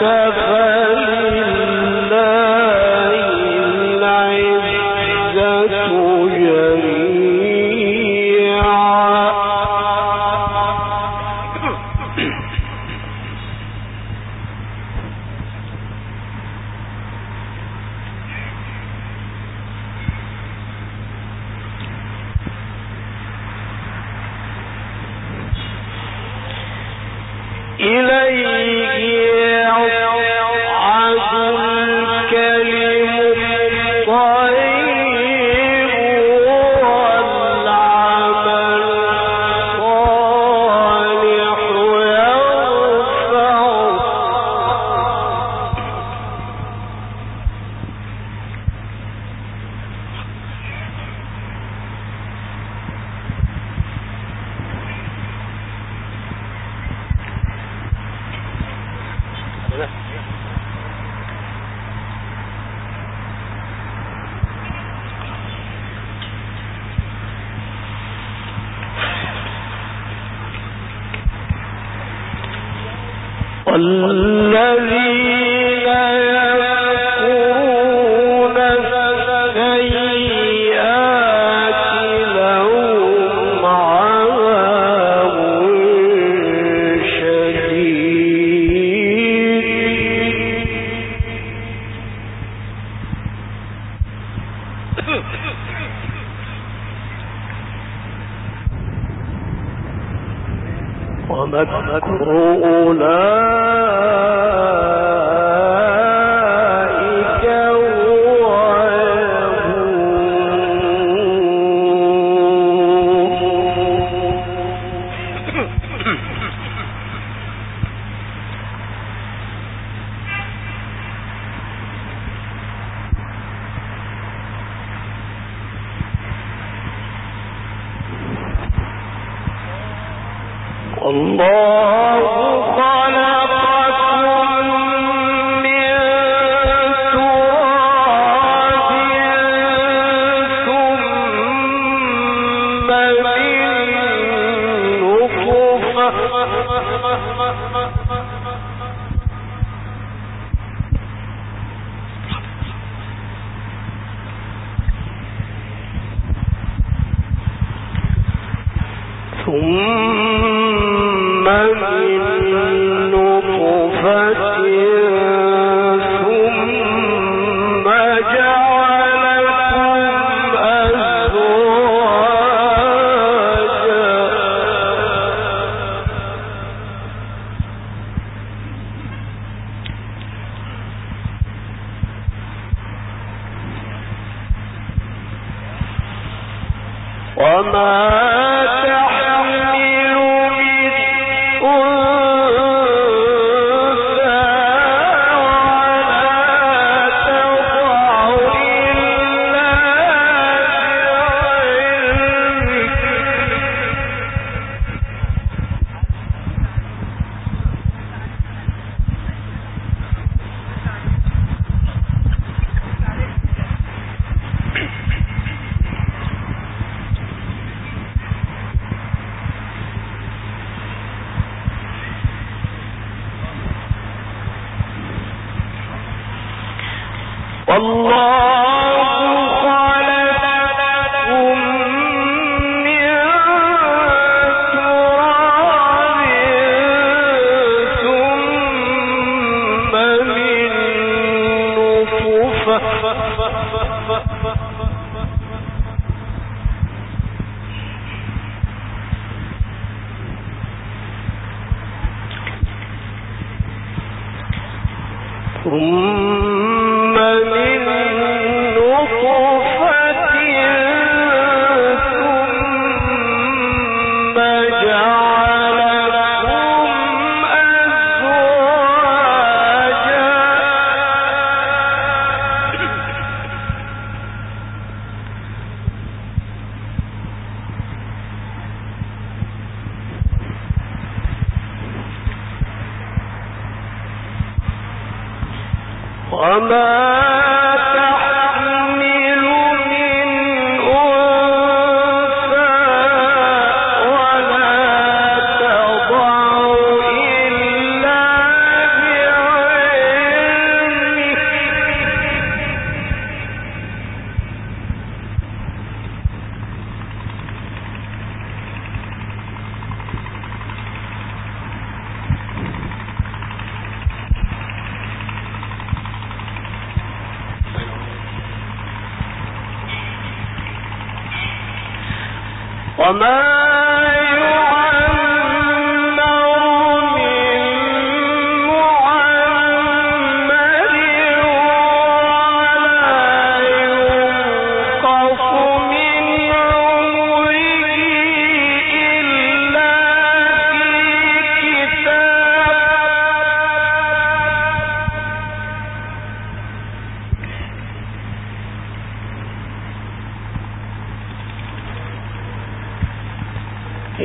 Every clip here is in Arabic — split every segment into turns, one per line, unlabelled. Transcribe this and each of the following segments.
تغلب محمد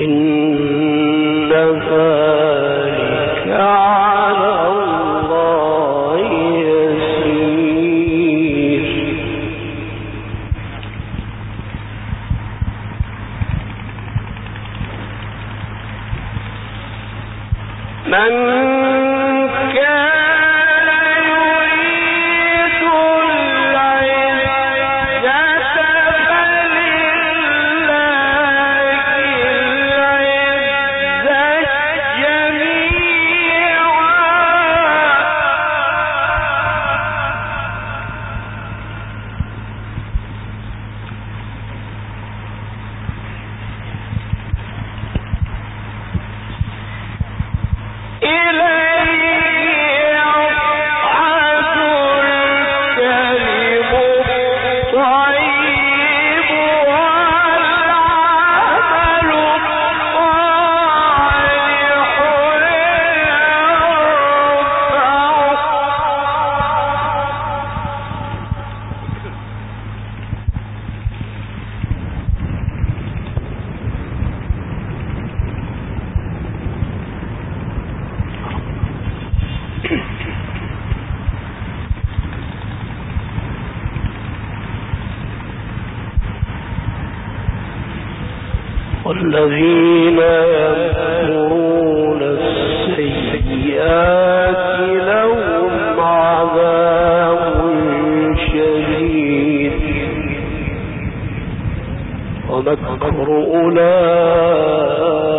إنها والذين يمكرون السيئات لهم عذاب شديد. ومكر أولئك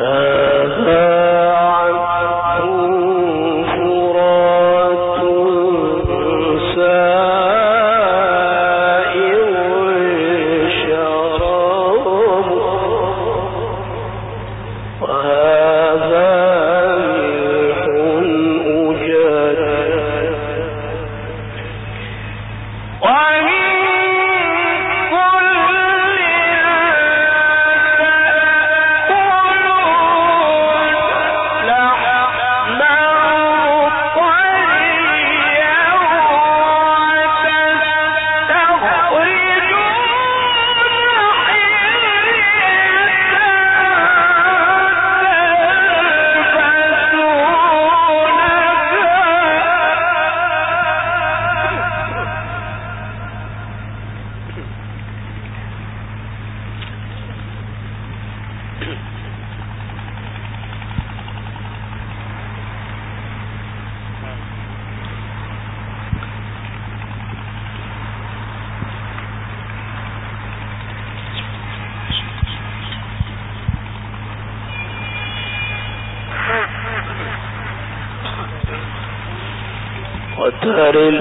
الحال
அவரில்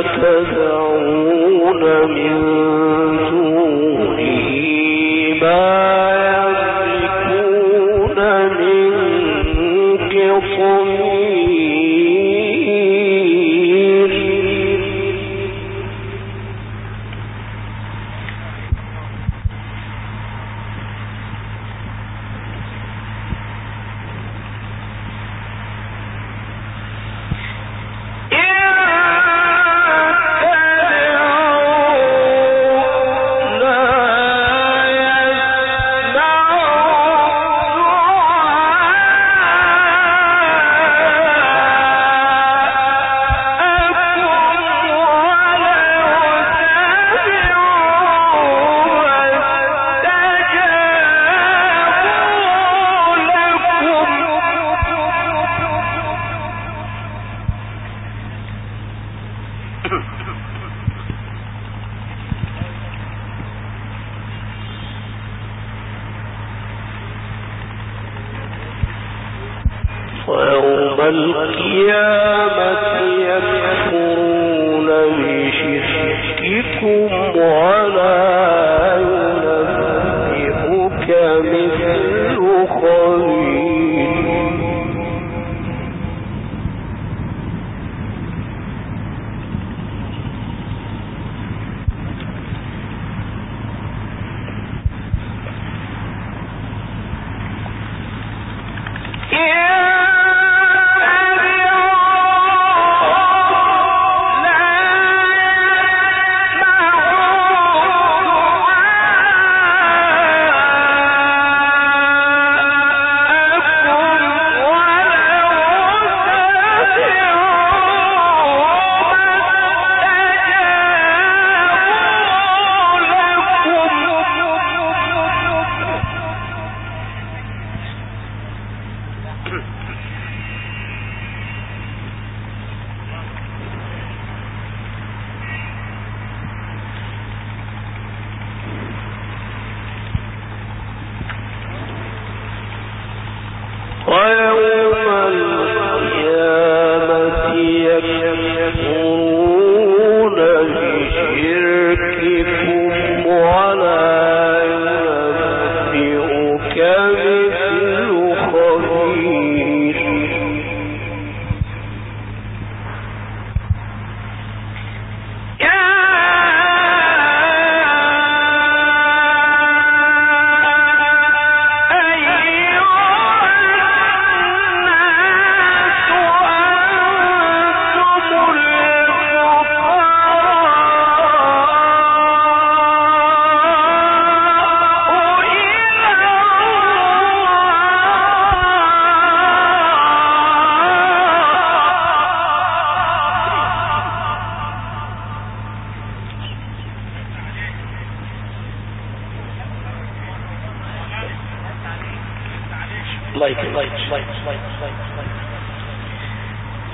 رکھ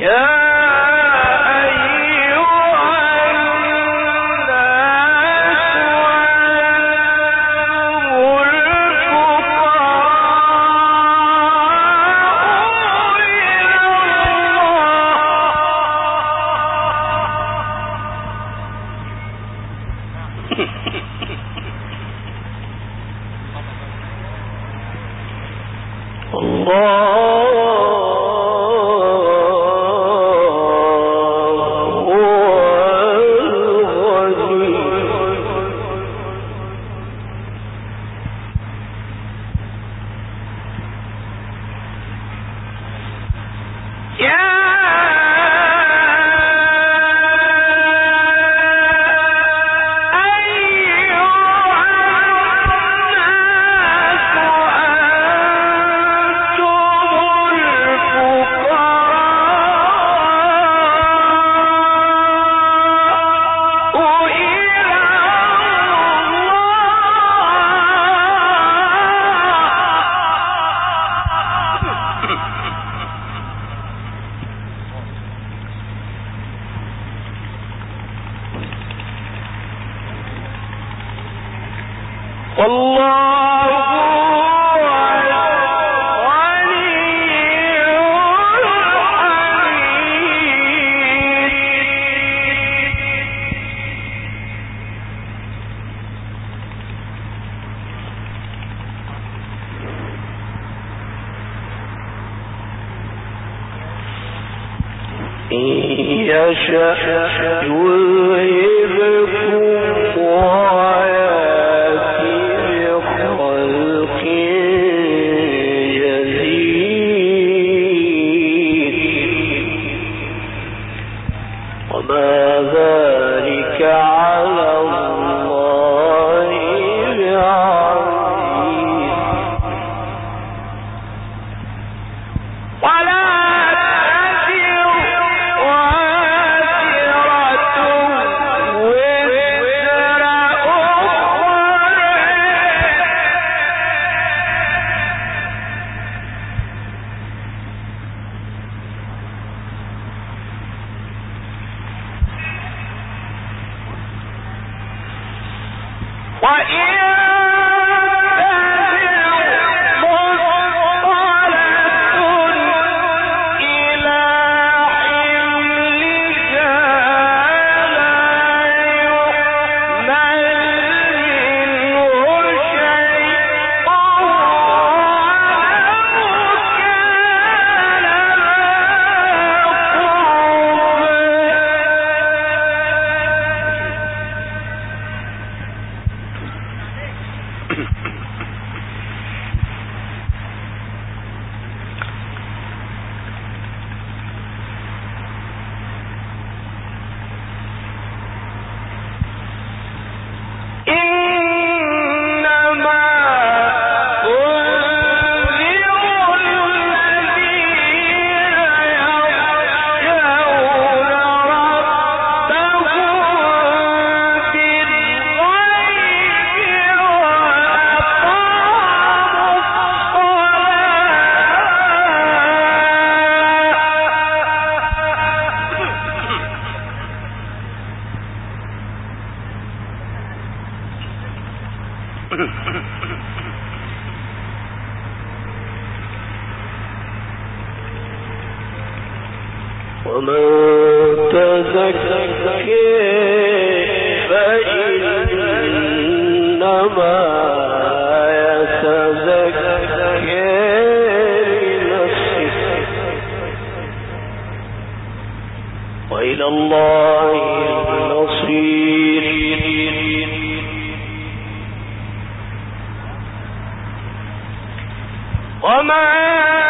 يا يشاء وما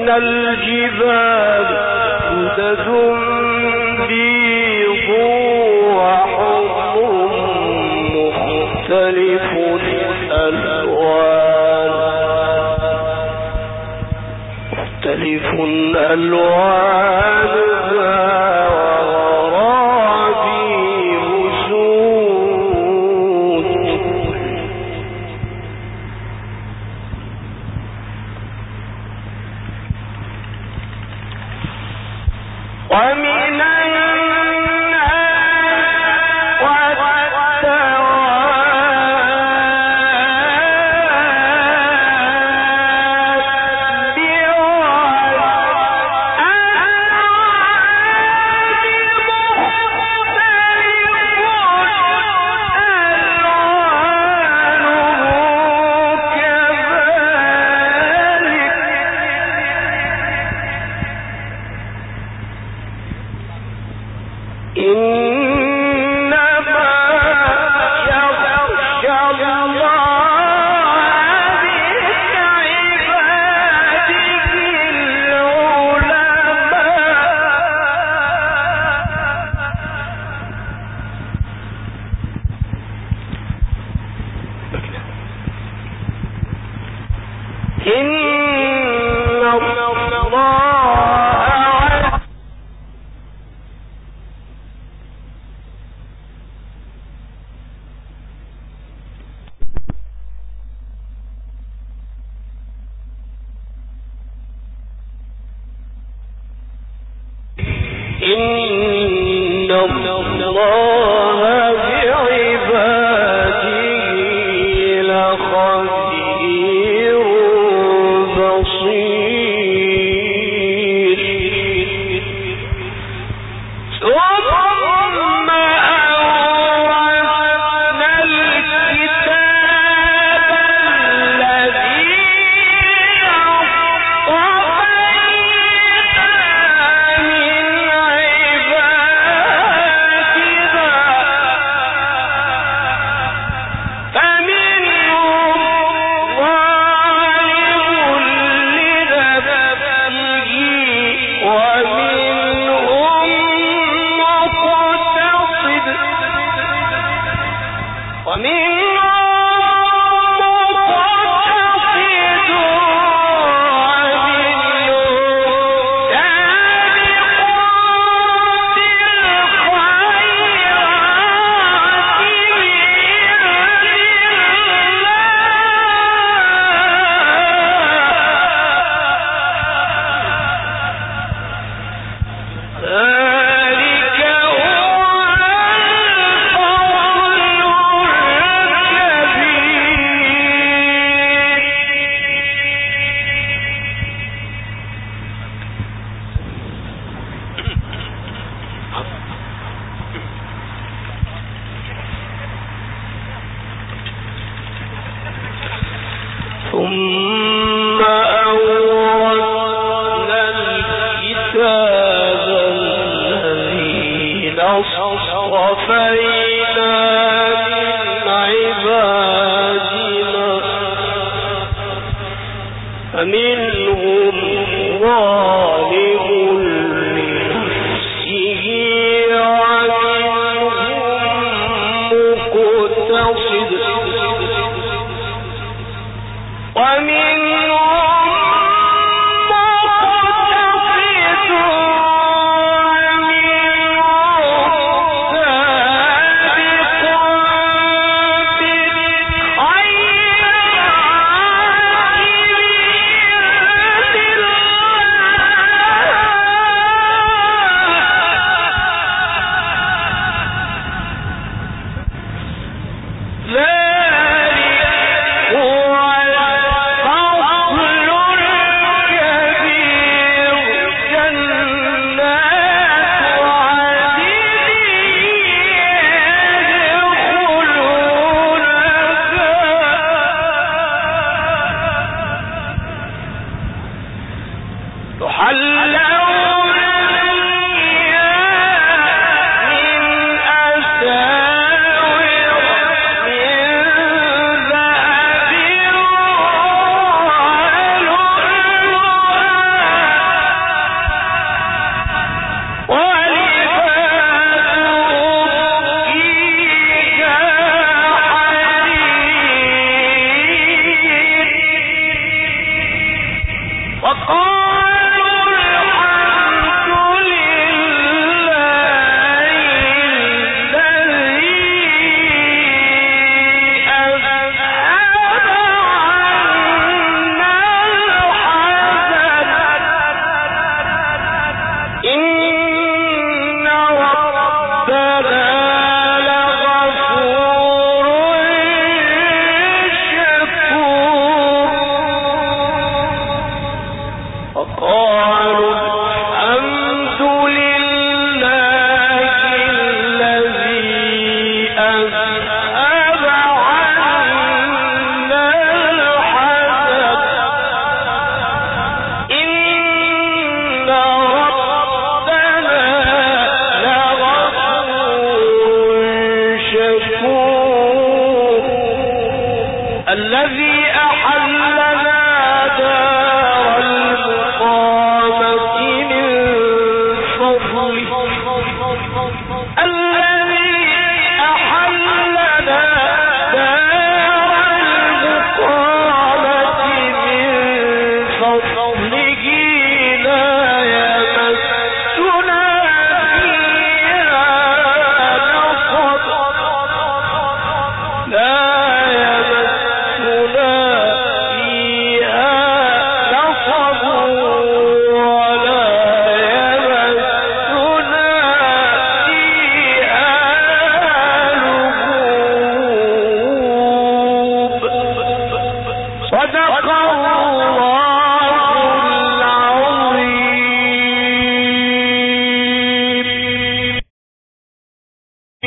من الجبال أدد بيض وحب مختلف الألوان. مختلف
الألوان.